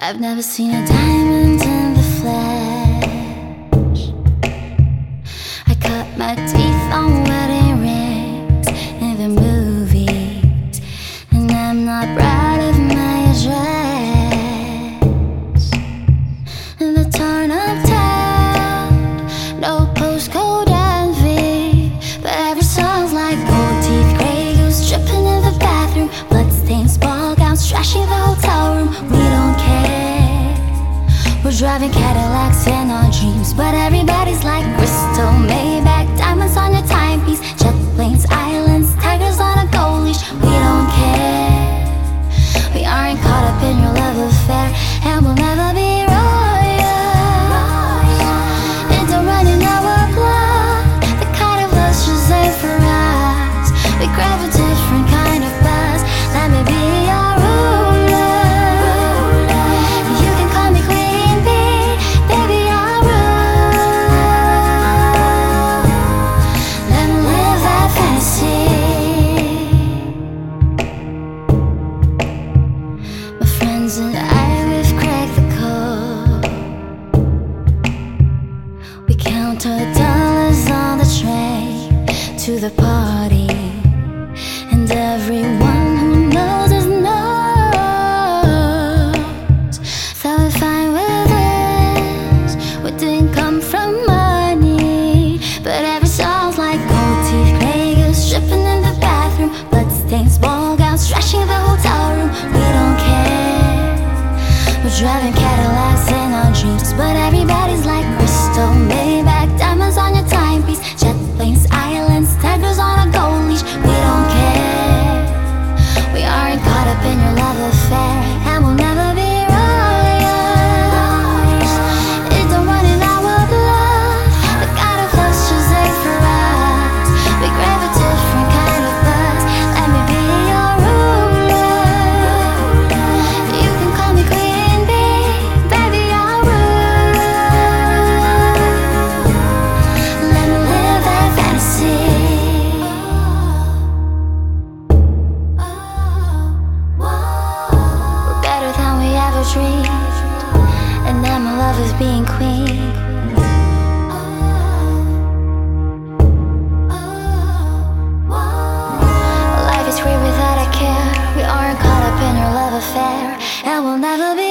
I've never seen a diamond Cadillacs and our dreams, but everybody's like Cristal made. and I we've cracked the code. We count our dollars on the train to the party. Driving Cadillacs in our dreams But everybody's like Cristal. Maybach Diamonds on your timepiece Jet planes, islands Tigers on a gold leash. We don't care. We aren't caught up in your love affair. And now my love is being queen. Life is without a care. We aren't caught up in your love affair. And we'll never be.